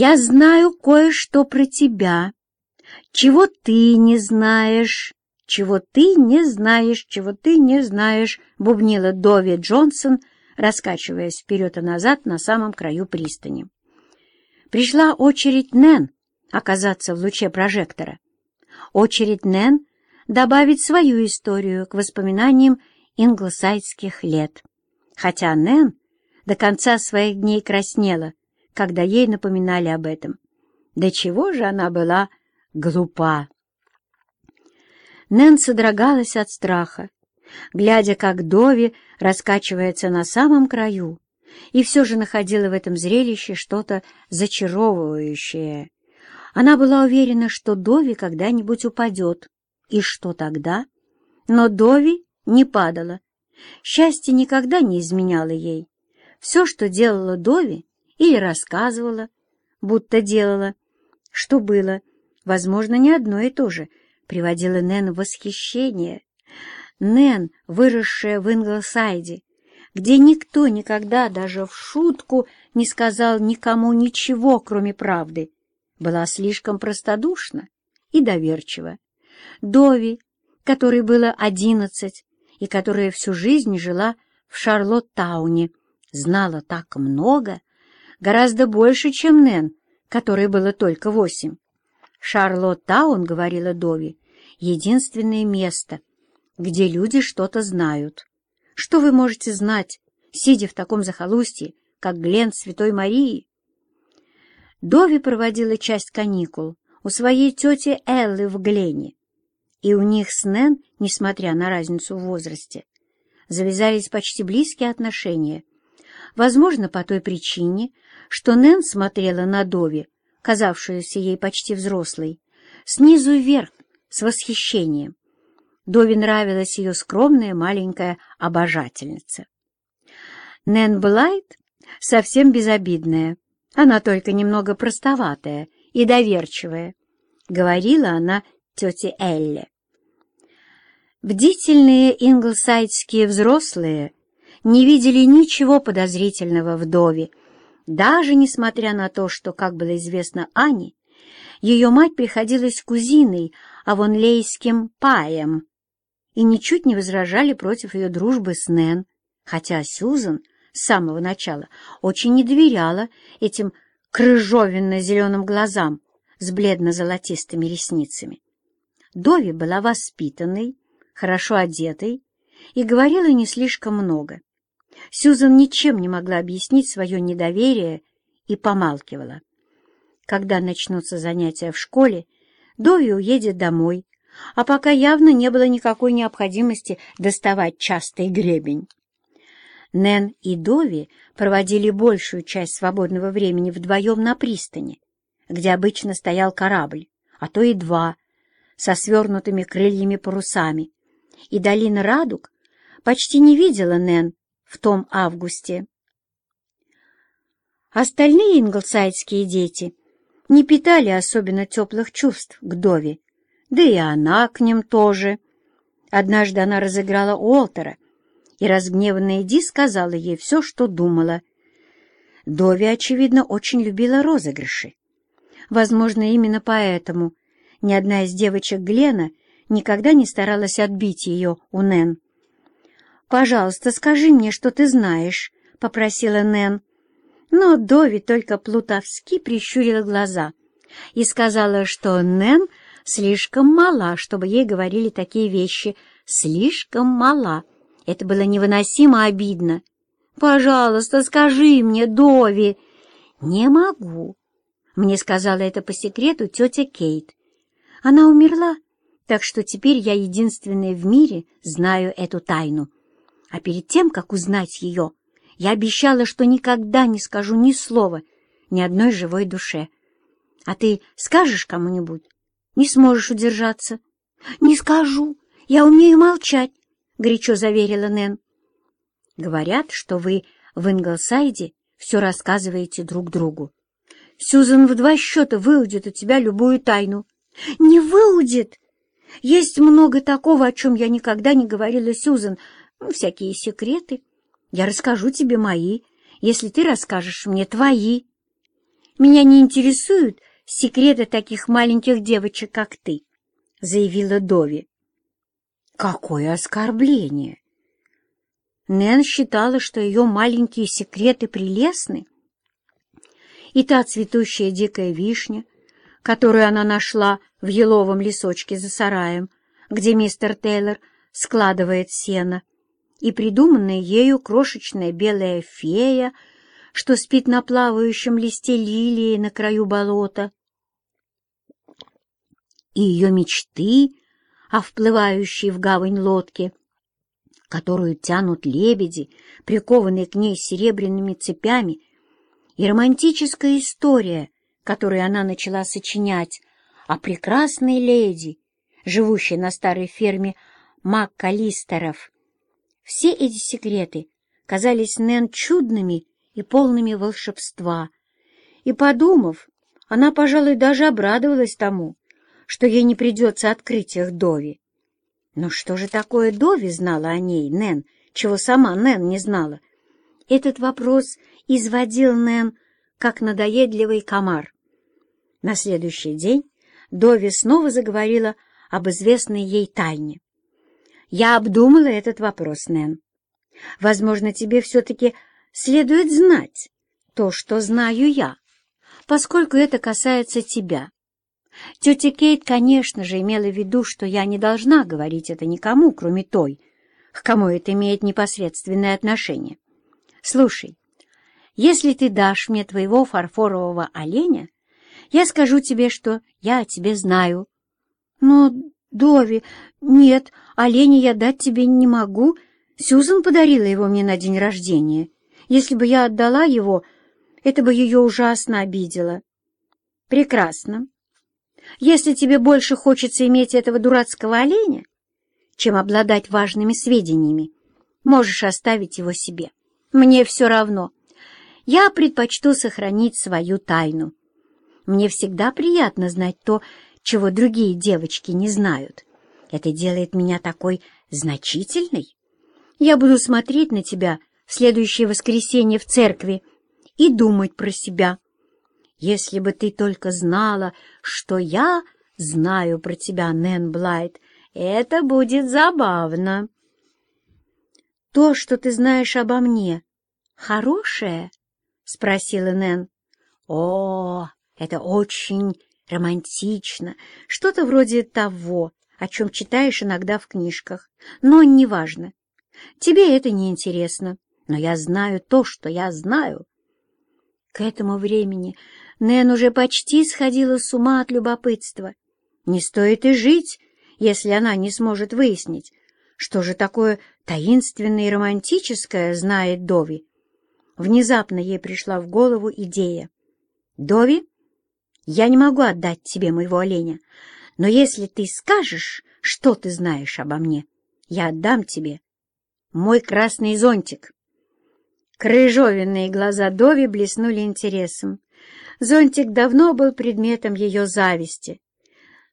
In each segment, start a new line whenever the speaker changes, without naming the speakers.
«Я знаю кое-что про тебя, чего ты не знаешь, чего ты не знаешь, чего ты не знаешь», — бубнила Дови Джонсон, раскачиваясь вперед и назад на самом краю пристани. Пришла очередь Нэн оказаться в луче прожектора. Очередь Нэн добавить свою историю к воспоминаниям инглсайдских лет. Хотя Нэн до конца своих дней краснела, когда ей напоминали об этом. До чего же она была глупа! Нэн содрогалась от страха, глядя, как Дови раскачивается на самом краю, и все же находила в этом зрелище что-то зачаровывающее. Она была уверена, что Дови когда-нибудь упадет. И что тогда? Но Дови не падала. Счастье никогда не изменяло ей. Все, что делала Дови, или рассказывала, будто делала, что было, возможно, не одно и то же, приводило Нэн в восхищение. Нэн, выросшая в Инглсайде, где никто никогда даже в шутку не сказал никому ничего, кроме правды, была слишком простодушна и доверчива. Дови, которой было одиннадцать и которая всю жизнь жила в Шарлоттауне, знала так много, гораздо больше, чем Нэн, которой было только восемь. Шарлоттаун, говорила Дови, единственное место, где люди что-то знают. Что вы можете знать, сидя в таком захолустье, как Глен Святой Марии? Дови проводила часть каникул у своей тети Эллы в Глене, и у них с Нэн, несмотря на разницу в возрасте, завязались почти близкие отношения. Возможно, по той причине, что Нэн смотрела на Дови, казавшуюся ей почти взрослой, снизу вверх, с восхищением. Дови нравилась ее скромная маленькая обожательница. Нэн Блайт совсем безобидная, она только немного простоватая и доверчивая, — говорила она тете Элле. Бдительные инглсайдские взрослые не видели ничего подозрительного в Дове, даже несмотря на то, что, как было известно Ане, ее мать приходилась кузиной авонлейским паем, и ничуть не возражали против ее дружбы с Нэн, хотя Сюзан с самого начала очень не доверяла этим крыжовенно-зеленым глазам с бледно-золотистыми ресницами. Дови была воспитанной, хорошо одетой и говорила не слишком много. Сюзан ничем не могла объяснить свое недоверие и помалкивала. Когда начнутся занятия в школе, Дови уедет домой, а пока явно не было никакой необходимости доставать частый гребень. Нэн и Дови проводили большую часть свободного времени вдвоем на пристани, где обычно стоял корабль, а то и два, со свернутыми крыльями-парусами, и долина Радуг почти не видела Нэн в том августе. Остальные инглсайдские дети не питали особенно теплых чувств к Дови, да и она к ним тоже. Однажды она разыграла Уолтера, и разгневанная Ди сказала ей все, что думала. Дови, очевидно, очень любила розыгрыши. Возможно, именно поэтому ни одна из девочек Глена никогда не старалась отбить ее у Нэн. «Пожалуйста, скажи мне, что ты знаешь», — попросила Нэн. Но Дови только плутовски прищурила глаза и сказала, что Нэн слишком мала, чтобы ей говорили такие вещи. Слишком мала. Это было невыносимо обидно. «Пожалуйста, скажи мне, Дови!» «Не могу». Мне сказала это по секрету тетя Кейт. Она умерла, так что теперь я единственная в мире знаю эту тайну. А перед тем, как узнать ее, я обещала, что никогда не скажу ни слова ни одной живой душе. А ты скажешь кому-нибудь? Не сможешь удержаться. — Не скажу. Я умею молчать. — горячо заверила Нэн. «Говорят, что вы в Инглсайде все рассказываете друг другу. Сюзан в два счета выудит у тебя любую тайну». «Не выудит! Есть много такого, о чем я никогда не говорила Сюзан. Ну, всякие секреты. Я расскажу тебе мои, если ты расскажешь мне твои». Меня не интересуют секреты таких маленьких девочек, как ты, — заявила Дови. Какое оскорбление! Нэн считала, что ее маленькие секреты прелестны. И та цветущая дикая вишня, которую она нашла в еловом лесочке за сараем, где мистер Тейлор складывает сено, и придуманная ею крошечная белая фея, что спит на плавающем листе лилии на краю болота, и ее мечты о вплывающей в гавань лодке, которую тянут лебеди, прикованные к ней серебряными цепями, и романтическая история, которую она начала сочинять о прекрасной леди, живущей на старой ферме Маккалистеров. Все эти секреты казались Нэн чудными и полными волшебства, и, подумав, она, пожалуй, даже обрадовалась тому, что ей не придется открыть их Дови. Но что же такое Дови знала о ней, Нэн, чего сама Нэн не знала? Этот вопрос изводил Нэн, как надоедливый комар. На следующий день Дови снова заговорила об известной ей тайне. «Я обдумала этот вопрос, Нэн. Возможно, тебе все-таки следует знать то, что знаю я, поскольку это касается тебя. Тетя Кейт, конечно же, имела в виду, что я не должна говорить это никому, кроме той, к кому это имеет непосредственное отношение. Слушай, если ты дашь мне твоего фарфорового оленя, я скажу тебе, что я о тебе знаю. Но, Дови, нет, оленя я дать тебе не могу. Сюзан подарила его мне на день рождения. Если бы я отдала его, это бы ее ужасно обидело. Прекрасно. Если тебе больше хочется иметь этого дурацкого оленя, чем обладать важными сведениями, можешь оставить его себе. Мне все равно. Я предпочту сохранить свою тайну. Мне всегда приятно знать то, чего другие девочки не знают. Это делает меня такой значительной. Я буду смотреть на тебя в следующее воскресенье в церкви и думать про себя. Если бы ты только знала, что я знаю про тебя, Нэн Блайт, это будет забавно. То, что ты знаешь обо мне, хорошее? — спросила Нэн. О, это очень романтично, что-то вроде того, о чем читаешь иногда в книжках, но неважно. Тебе это не интересно, но я знаю то, что я знаю. К этому времени Нэн уже почти сходила с ума от любопытства. Не стоит и жить, если она не сможет выяснить, что же такое таинственное и романтическое знает Дови. Внезапно ей пришла в голову идея. «Дови, я не могу отдать тебе моего оленя, но если ты скажешь, что ты знаешь обо мне, я отдам тебе мой красный зонтик». Крыжовенные глаза Дови блеснули интересом. Зонтик давно был предметом ее зависти.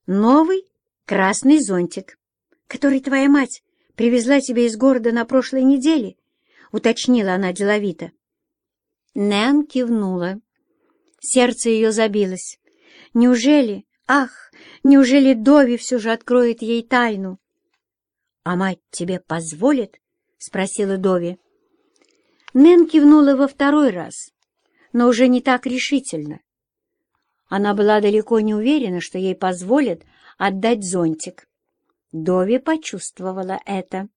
Новый красный зонтик, который твоя мать привезла тебе из города на прошлой неделе, уточнила она деловито. Нэн кивнула. Сердце ее забилось. Неужели, ах, неужели Дови все же откроет ей тайну? — А мать тебе позволит? — спросила Дови. Нэн кивнула во второй раз, но уже не так решительно. Она была далеко не уверена, что ей позволят отдать зонтик. Дови почувствовала это.